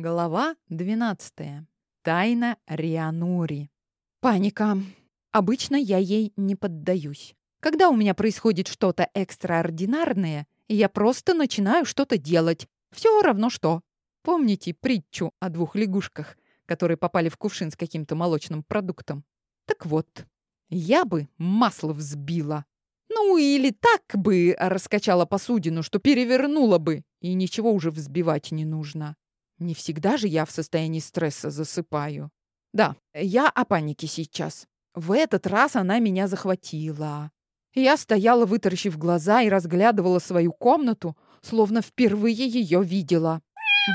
Глава 12. Тайна Рианури. Паника. Обычно я ей не поддаюсь. Когда у меня происходит что-то экстраординарное, я просто начинаю что-то делать. Все равно что. Помните притчу о двух лягушках, которые попали в кувшин с каким-то молочным продуктом? Так вот, я бы масло взбила. Ну или так бы раскачала посудину, что перевернула бы, и ничего уже взбивать не нужно. Не всегда же я в состоянии стресса засыпаю. Да, я о панике сейчас. В этот раз она меня захватила. Я стояла, вытаращив глаза, и разглядывала свою комнату, словно впервые ее видела.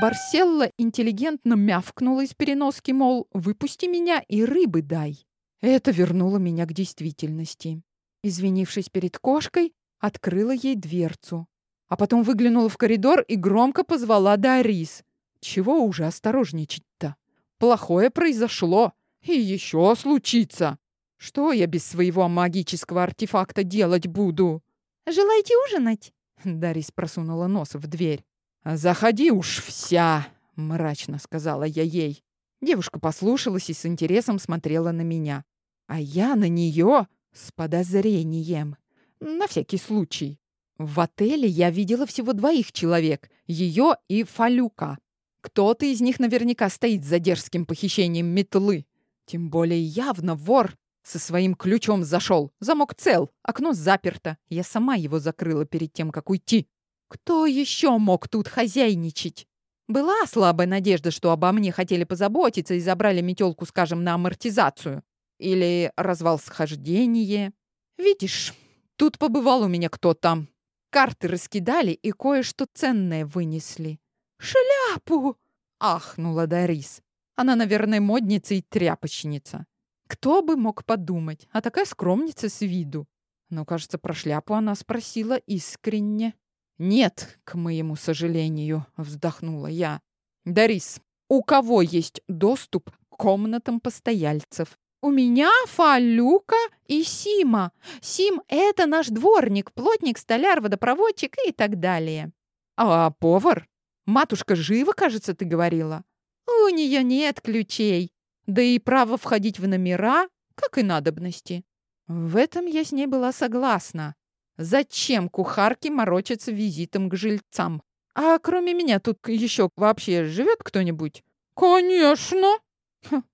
Барселла интеллигентно мявкнула из переноски, мол, выпусти меня и рыбы дай. Это вернуло меня к действительности. Извинившись перед кошкой, открыла ей дверцу. А потом выглянула в коридор и громко позвала Дарис. Чего уже осторожничать-то? Плохое произошло. И еще случится. Что я без своего магического артефакта делать буду? Желаете ужинать? Дарис просунула нос в дверь. Заходи уж вся, мрачно сказала я ей. Девушка послушалась и с интересом смотрела на меня. А я на нее с подозрением. На всякий случай. В отеле я видела всего двоих человек. Ее и Фалюка. Кто-то из них наверняка стоит за дерзким похищением метлы. Тем более явно вор со своим ключом зашел. Замок цел, окно заперто. Я сама его закрыла перед тем, как уйти. Кто еще мог тут хозяйничать? Была слабая надежда, что обо мне хотели позаботиться и забрали метелку, скажем, на амортизацию. Или развал схождение. Видишь, тут побывал у меня кто-то. Карты раскидали и кое-что ценное вынесли. «Шляпу!» — ахнула Дарис. Она, наверное, модница и тряпочница. Кто бы мог подумать, а такая скромница с виду. Но, кажется, про шляпу она спросила искренне. «Нет, к моему сожалению», — вздохнула я. «Дарис, у кого есть доступ к комнатам постояльцев?» «У меня Фалюка и Сима. Сим — это наш дворник, плотник, столяр, водопроводчик и так далее». «А повар?» Матушка жива, кажется, ты говорила. У нее нет ключей. Да и право входить в номера, как и надобности. В этом я с ней была согласна. Зачем кухарке морочиться визитом к жильцам? А кроме меня тут еще вообще живет кто-нибудь? Конечно!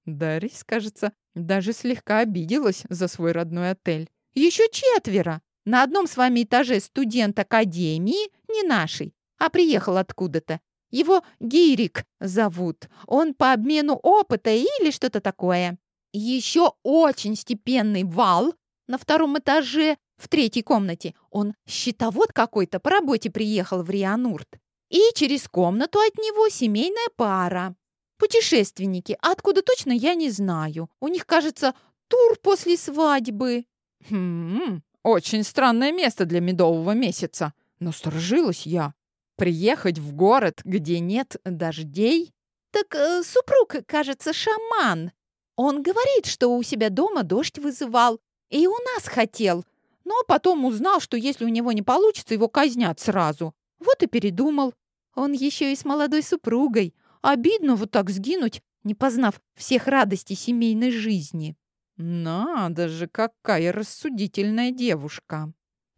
Дарис, кажется, даже слегка обиделась за свой родной отель. Еще четверо. На одном с вами этаже студент академии, не нашей, а приехал откуда-то. Его Гирик зовут. Он по обмену опыта или что-то такое. Еще очень степенный вал на втором этаже в третьей комнате. Он щитовод какой-то по работе приехал в Рианурт. И через комнату от него семейная пара. Путешественники. Откуда точно, я не знаю. У них, кажется, тур после свадьбы. Хм, очень странное место для медового месяца. Насторожилась я. Приехать в город, где нет дождей? Так э, супруг, кажется, шаман. Он говорит, что у себя дома дождь вызывал. И у нас хотел. Но потом узнал, что если у него не получится, его казнят сразу. Вот и передумал. Он еще и с молодой супругой. Обидно вот так сгинуть, не познав всех радостей семейной жизни. Надо же, какая рассудительная девушка.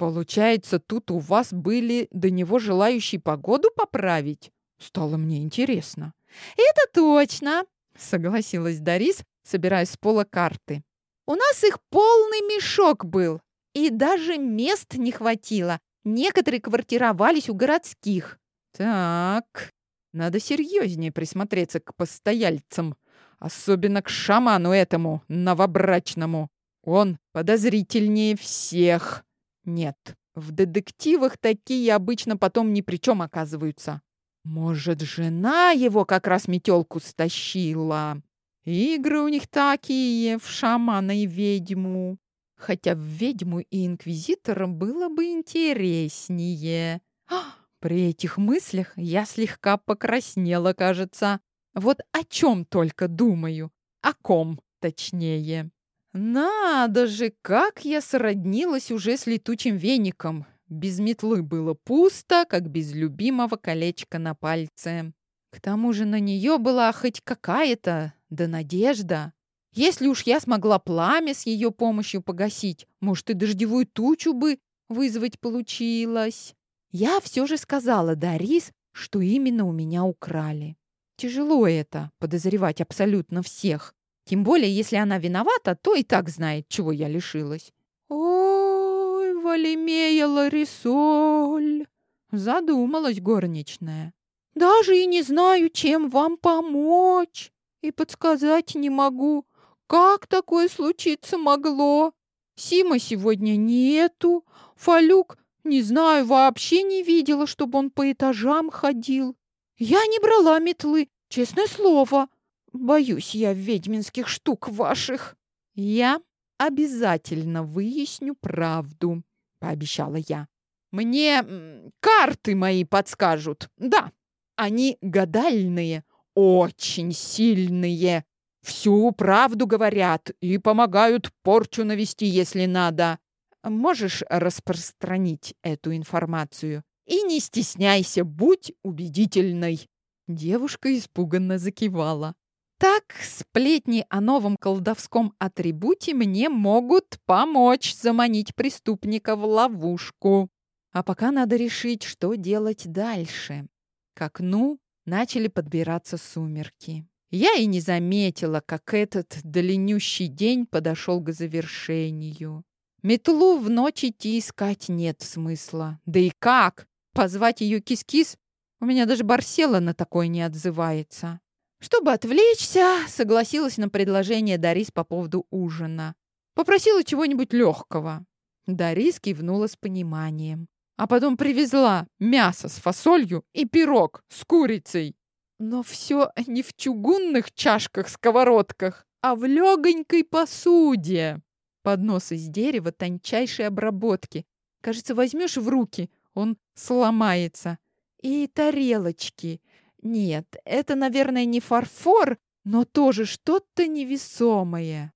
Получается, тут у вас были до него желающие погоду поправить? Стало мне интересно. Это точно, согласилась Дарис, собирая с пола карты. У нас их полный мешок был, и даже мест не хватило. Некоторые квартировались у городских. Так, надо серьезнее присмотреться к постояльцам, особенно к шаману этому новобрачному. Он подозрительнее всех. Нет, в детективах такие обычно потом ни при чем оказываются. Может, жена его как раз метелку стащила? Игры у них такие, в шамана и ведьму. Хотя в ведьму и инквизитора было бы интереснее. При этих мыслях я слегка покраснела, кажется. Вот о чем только думаю. О ком, точнее. Надо же, как я сроднилась уже с летучим веником. Без метлы было пусто, как без любимого колечка на пальце. К тому же на нее была хоть какая-то, да надежда. Если уж я смогла пламя с ее помощью погасить, может, и дождевую тучу бы вызвать получилось. Я все же сказала Дарис, что именно у меня украли. Тяжело это, подозревать абсолютно всех. Тем более, если она виновата, то и так знает, чего я лишилась. «Ой, Валимея Ларисоль!» Задумалась горничная. «Даже и не знаю, чем вам помочь. И подсказать не могу, как такое случиться могло. Сима сегодня нету. Фалюк, не знаю, вообще не видела, чтобы он по этажам ходил. Я не брала метлы, честное слово. Боюсь я ведьминских штук ваших. Я обязательно выясню правду, пообещала я. Мне карты мои подскажут. Да, они гадальные, очень сильные. Всю правду говорят и помогают порчу навести, если надо. Можешь распространить эту информацию? И не стесняйся, будь убедительной. Девушка испуганно закивала. Так, сплетни о новом колдовском атрибуте мне могут помочь заманить преступника в ловушку. А пока надо решить, что делать дальше. К окну начали подбираться сумерки. Я и не заметила, как этот длиннющий день подошел к завершению. Метлу в ночь идти искать нет смысла. Да и как? Позвать ее кис-кис? У меня даже Барсела на такое не отзывается. Чтобы отвлечься, согласилась на предложение Дарис по поводу ужина. Попросила чего-нибудь легкого. Дарис кивнула с пониманием. А потом привезла мясо с фасолью и пирог с курицей. Но все не в чугунных чашках-сковородках, а в легонькой посуде. Поднос из дерева тончайшей обработки. Кажется, возьмешь в руки, он сломается. И тарелочки. Нет, это, наверное, не фарфор, но тоже что-то невесомое.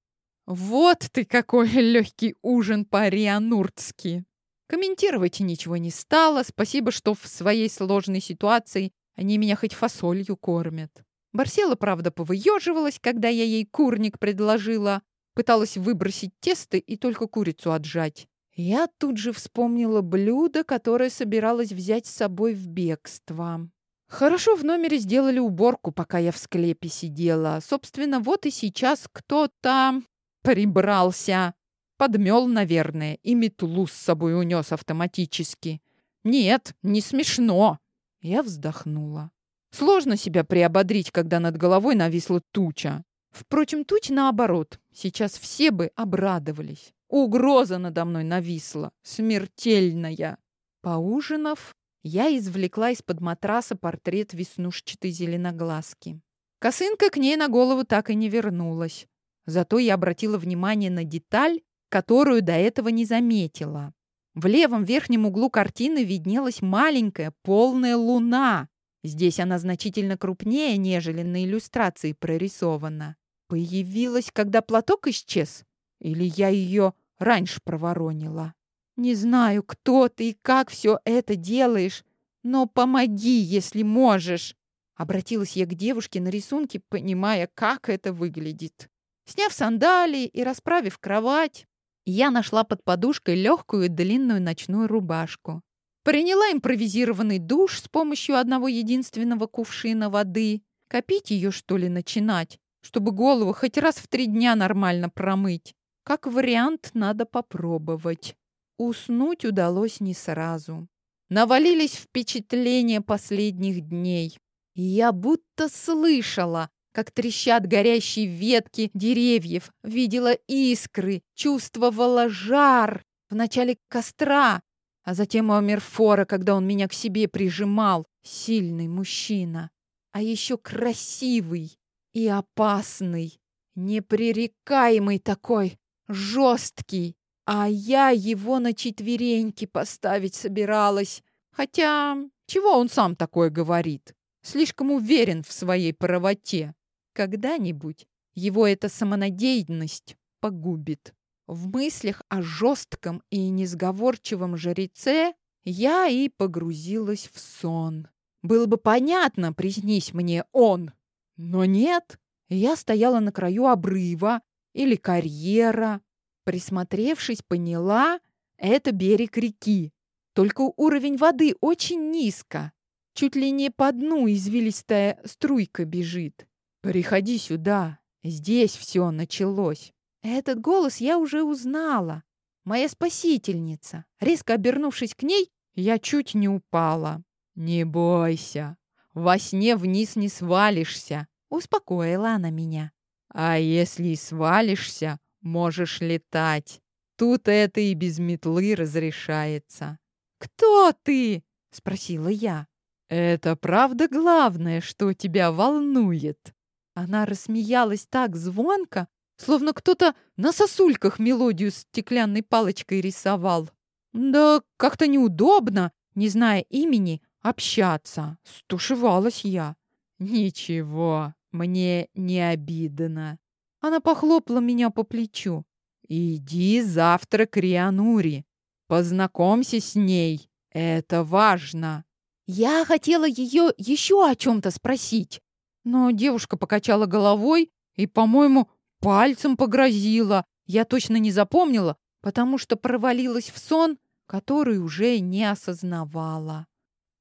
Вот ты какой легкий ужин по-риануртски. Комментировать ничего не стало. Спасибо, что в своей сложной ситуации они меня хоть фасолью кормят. Барсела, правда, повыеживалась, когда я ей курник предложила, Пыталась выбросить тесто и только курицу отжать. Я тут же вспомнила блюдо, которое собиралась взять с собой в бегство. Хорошо в номере сделали уборку, пока я в склепе сидела. Собственно, вот и сейчас кто-то прибрался. Подмел, наверное, и метлу с собой унес автоматически. Нет, не смешно. Я вздохнула. Сложно себя приободрить, когда над головой нависла туча. Впрочем, туч наоборот. Сейчас все бы обрадовались. Угроза надо мной нависла. Смертельная. Поужинав, я извлекла из-под матраса портрет веснушчатой зеленоглазки. Косынка к ней на голову так и не вернулась. Зато я обратила внимание на деталь, которую до этого не заметила. В левом верхнем углу картины виднелась маленькая полная луна. Здесь она значительно крупнее, нежели на иллюстрации прорисована. Появилась, когда платок исчез? Или я ее раньше проворонила? Не знаю, кто ты и как все это делаешь, но помоги, если можешь. Обратилась я к девушке на рисунке, понимая, как это выглядит. Сняв сандалии и расправив кровать, я нашла под подушкой легкую длинную ночную рубашку. Приняла импровизированный душ с помощью одного единственного кувшина воды. Копить ее, что ли, начинать? чтобы голову хоть раз в три дня нормально промыть. Как вариант, надо попробовать. Уснуть удалось не сразу. Навалились впечатления последних дней. Я будто слышала, как трещат горящие ветки деревьев, видела искры, чувствовала жар в начале костра, а затем Амерфора, когда он меня к себе прижимал, сильный мужчина, а еще красивый, и опасный, непререкаемый такой, жесткий. А я его на четвереньки поставить собиралась. Хотя, чего он сам такое говорит? Слишком уверен в своей правоте. Когда-нибудь его эта самонадеянность погубит. В мыслях о жестком и несговорчивом жреце я и погрузилась в сон. было бы понятно, приснись мне он. Но нет, я стояла на краю обрыва или карьера. Присмотревшись, поняла, это берег реки. Только уровень воды очень низко. Чуть ли не по дну извилистая струйка бежит. «Приходи сюда, здесь все началось». Этот голос я уже узнала. Моя спасительница. Резко обернувшись к ней, я чуть не упала. «Не бойся, во сне вниз не свалишься», — успокоила она меня. «А если и свалишься, можешь летать. Тут это и без метлы разрешается». «Кто ты?» — спросила я. «Это правда главное, что тебя волнует?» Она рассмеялась так звонко, словно кто-то на сосульках мелодию с стеклянной палочкой рисовал. Да как-то неудобно, не зная имени, общаться. Стушевалась я. Ничего, мне не обидно. Она похлопала меня по плечу. Иди завтра к Рианури. Познакомься с ней. Это важно. Я хотела ее еще о чем-то спросить. Но девушка покачала головой и, по-моему, пальцем погрозила. Я точно не запомнила, потому что провалилась в сон, который уже не осознавала.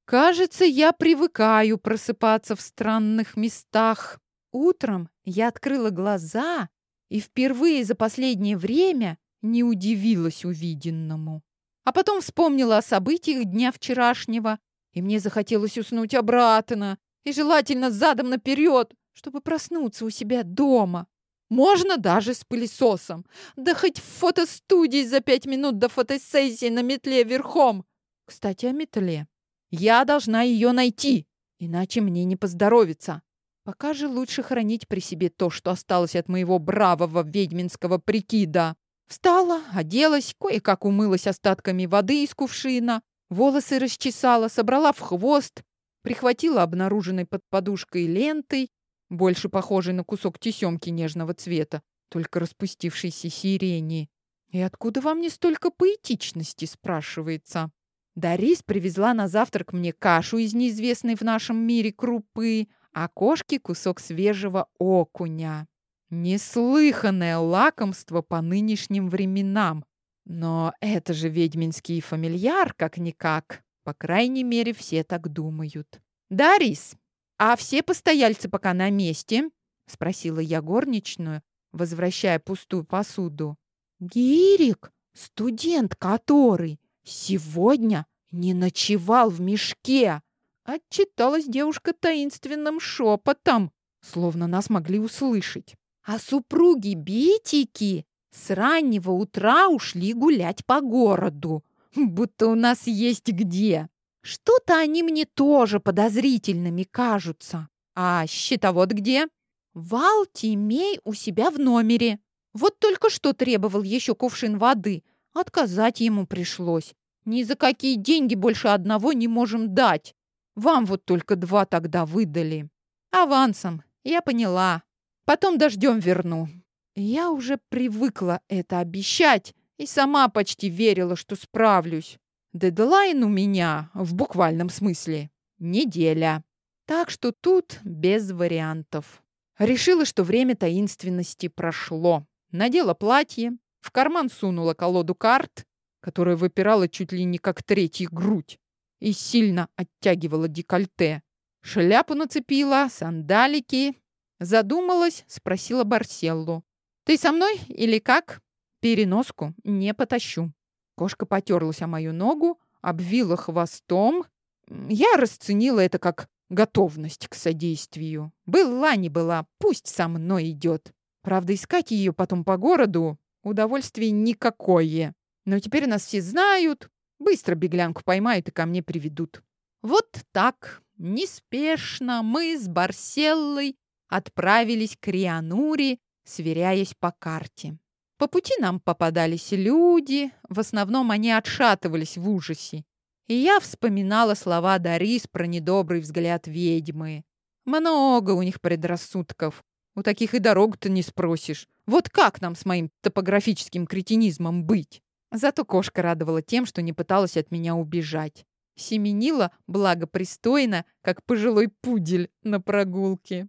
Кажется, я привыкаю просыпаться в странных местах. Утром я открыла глаза и впервые за последнее время не удивилась увиденному. А потом вспомнила о событиях дня вчерашнего, и мне захотелось уснуть обратно, и желательно задом наперед, чтобы проснуться у себя дома. Можно даже с пылесосом. Да хоть в фотостудии за пять минут до фотосессии на метле верхом. Кстати, о метле. Я должна ее найти, иначе мне не поздоровится. Пока же лучше хранить при себе то, что осталось от моего бравого ведьминского прикида. Встала, оделась, кое-как умылась остатками воды из кувшина, волосы расчесала, собрала в хвост, прихватила обнаруженной под подушкой лентой больше похожий на кусок тесемки нежного цвета, только распустившейся сирени. И откуда вам не столько поэтичности, спрашивается? Дарис привезла на завтрак мне кашу из неизвестной в нашем мире крупы, а кошке кусок свежего окуня. Неслыханное лакомство по нынешним временам. Но это же ведьминский фамильяр, как-никак. По крайней мере, все так думают. «Дарис, «А все постояльцы пока на месте?» — спросила я горничную, возвращая пустую посуду. «Гирик, студент который сегодня не ночевал в мешке!» Отчиталась девушка таинственным шепотом, словно нас могли услышать. А супруги Битики с раннего утра ушли гулять по городу, будто у нас есть где. Что-то они мне тоже подозрительными кажутся. А счетовод где? Вал Тимей у себя в номере. Вот только что требовал еще кувшин воды. Отказать ему пришлось. Ни за какие деньги больше одного не можем дать. Вам вот только два тогда выдали. Авансом, я поняла. Потом дождем верну. Я уже привыкла это обещать и сама почти верила, что справлюсь. Дедлайн у меня, в буквальном смысле, неделя. Так что тут без вариантов. Решила, что время таинственности прошло. Надела платье, в карман сунула колоду карт, которая выпирала чуть ли не как третья грудь, и сильно оттягивала декольте. Шляпу нацепила, сандалики. Задумалась, спросила Барселлу. «Ты со мной или как?» «Переноску не потащу». Кошка потерлась о мою ногу, обвила хвостом. Я расценила это как готовность к содействию. Была не была, пусть со мной идет. Правда, искать ее потом по городу удовольствие никакое. Но теперь нас все знают, быстро беглянку поймают и ко мне приведут. Вот так, неспешно мы с Барселлой отправились к Риануре, сверяясь по карте. По пути нам попадались люди, в основном они отшатывались в ужасе. И я вспоминала слова Дарис про недобрый взгляд ведьмы. Много у них предрассудков. У таких и дорогу-то не спросишь. Вот как нам с моим топографическим кретинизмом быть? Зато кошка радовала тем, что не пыталась от меня убежать. семенила благопристойно, как пожилой пудель на прогулке.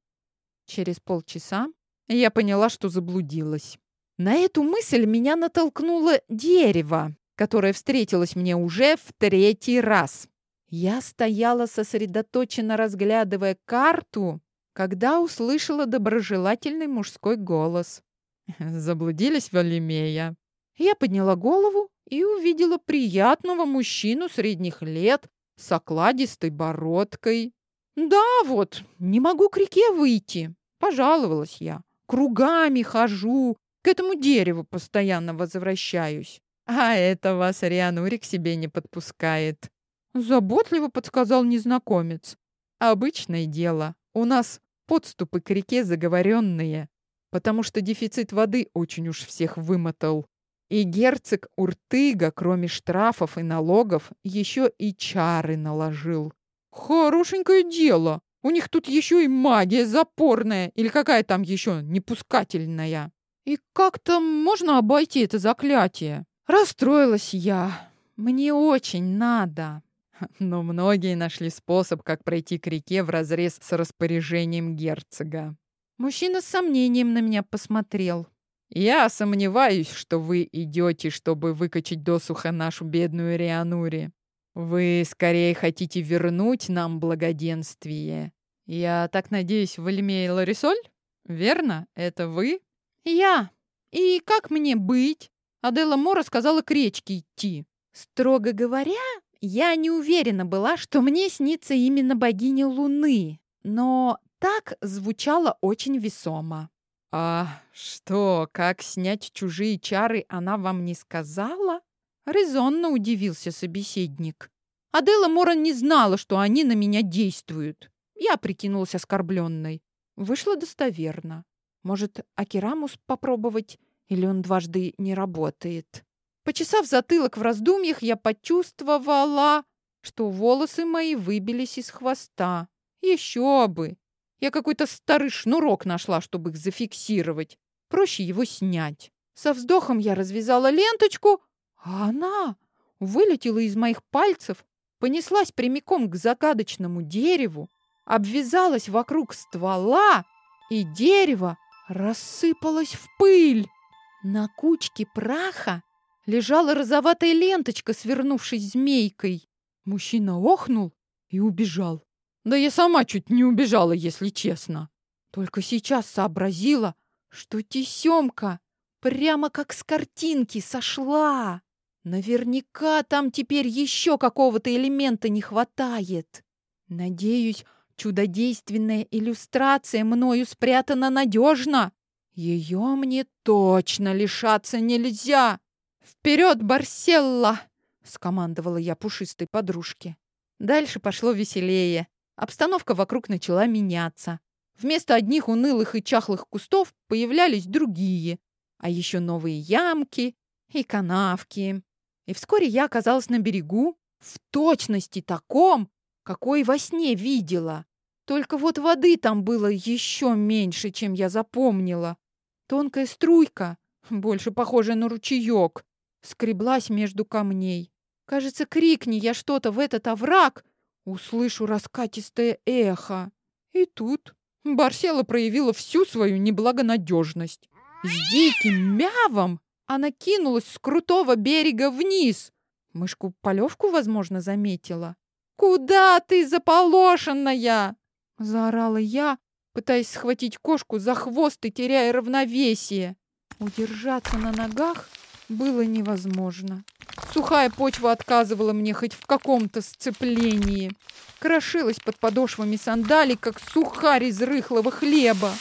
Через полчаса я поняла, что заблудилась. На эту мысль меня натолкнуло дерево, которое встретилось мне уже в третий раз. Я стояла сосредоточенно, разглядывая карту, когда услышала доброжелательный мужской голос. Заблудились в Алимея. Я подняла голову и увидела приятного мужчину средних лет с окладистой бородкой. «Да вот, не могу к реке выйти», — пожаловалась я. «Кругами хожу, к этому дереву постоянно возвращаюсь». «А это вас Рианури к себе не подпускает», — заботливо подсказал незнакомец. «Обычное дело. У нас подступы к реке заговоренные, потому что дефицит воды очень уж всех вымотал. И герцог Уртыга, кроме штрафов и налогов, еще и чары наложил. Хорошенькое дело. У них тут еще и магия запорная, или какая там еще непускательная. И как-то можно обойти это заклятие? Расстроилась я. Мне очень надо. Но многие нашли способ, как пройти к реке в разрез с распоряжением герцога. Мужчина с сомнением на меня посмотрел. Я сомневаюсь, что вы идете, чтобы выкачать досуха нашу бедную Рианури. Вы скорее хотите вернуть нам благоденствие. Я так надеюсь, Вальмей Ларисоль? Верно? Это вы? Я. И как мне быть? Адела Мора сказала к речке идти. Строго говоря, я не уверена была, что мне снится именно богиня Луны, но так звучало очень весомо. «А что, как снять чужие чары, она вам не сказала?» Резонно удивился собеседник. Адела Моран не знала, что они на меня действуют. Я прикинулась оскорбленной. Вышло достоверно. Может, Акирамус попробовать? Или он дважды не работает? Почесав затылок в раздумьях, я почувствовала, что волосы мои выбились из хвоста. Еще бы! Я какой-то старый шнурок нашла, чтобы их зафиксировать. Проще его снять. Со вздохом я развязала ленточку, а она вылетела из моих пальцев, понеслась прямиком к загадочному дереву, обвязалась вокруг ствола, и дерево рассыпалось в пыль. На кучке праха лежала розоватая ленточка, свернувшись змейкой. Мужчина охнул и убежал. Да я сама чуть не убежала, если честно. Только сейчас сообразила, что тесемка прямо как с картинки сошла. Наверняка там теперь еще какого-то элемента не хватает. Надеюсь, чудодейственная иллюстрация мною спрятана надежно. Ее мне точно лишаться нельзя. Вперед, Барселла! скомандовала я пушистой подружке. Дальше пошло веселее. Обстановка вокруг начала меняться. Вместо одних унылых и чахлых кустов появлялись другие, а еще новые ямки и канавки. И вскоре я оказалась на берегу, в точности таком, какой во сне видела. Только вот воды там было еще меньше, чем я запомнила. Тонкая струйка, больше похожая на ручеек, скреблась между камней. Кажется, крикни я что-то в этот овраг, услышу раскатистое эхо. И тут Барсела проявила всю свою неблагонадежность. С диким мявом она кинулась с крутого берега вниз. Мышку полевку, возможно, заметила. «Куда ты, заполошенная?» Заорала я, пытаясь схватить кошку за хвост и теряя равновесие. Удержаться на ногах было невозможно. Сухая почва отказывала мне хоть в каком-то сцеплении. Крошилась под подошвами сандалий, как сухарь из рыхлого хлеба.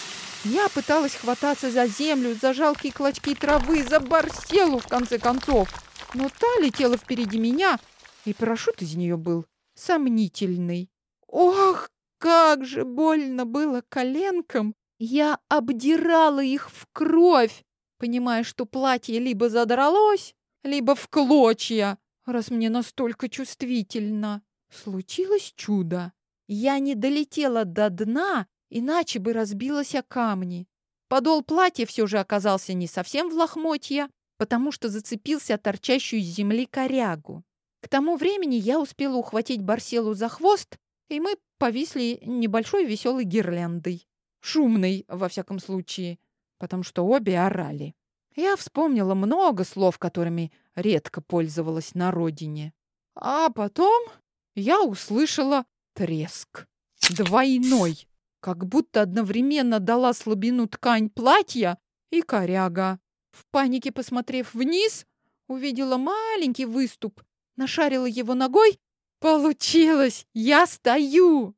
Я пыталась хвататься за землю, за жалкие клочки травы, за барселу, в конце концов. Но та летела впереди меня, и парашют из нее был сомнительный. Ох, как же больно было коленкам! Я обдирала их в кровь, понимая, что платье либо задралось, либо в клочья, раз мне настолько чувствительно. Случилось чудо. Я не долетела до дна, иначе бы разбилась о камни. Подол платья все же оказался не совсем в лохмотья, потому что зацепился торчащую из земли корягу. К тому времени я успела ухватить Барселу за хвост, и мы повисли небольшой веселой гирляндой. Шумной, во всяком случае, потому что обе орали. Я вспомнила много слов, которыми редко пользовалась на родине. А потом я услышала треск. Двойной. Как будто одновременно дала слабину ткань платья и коряга. В панике, посмотрев вниз, увидела маленький выступ, нашарила его ногой. Получилось! Я стою!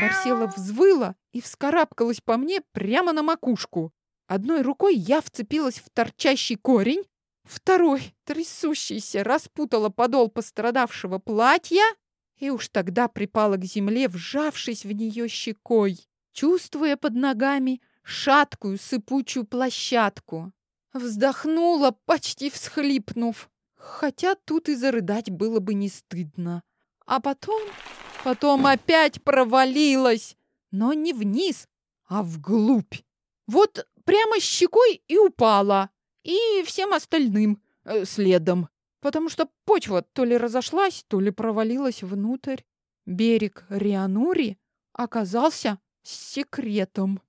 Барсела взвыла и вскарабкалась по мне прямо на макушку. Одной рукой я вцепилась в торчащий корень, второй, трясущийся, распутала подол пострадавшего платья и уж тогда припала к земле, вжавшись в нее щекой, чувствуя под ногами шаткую сыпучую площадку. Вздохнула, почти всхлипнув, хотя тут и зарыдать было бы не стыдно. А потом, потом опять провалилась, но не вниз, а вглубь. Вот прямо щекой и упала, и всем остальным э, следом, потому что почва то ли разошлась, то ли провалилась внутрь. Берег Рианури оказался секретом.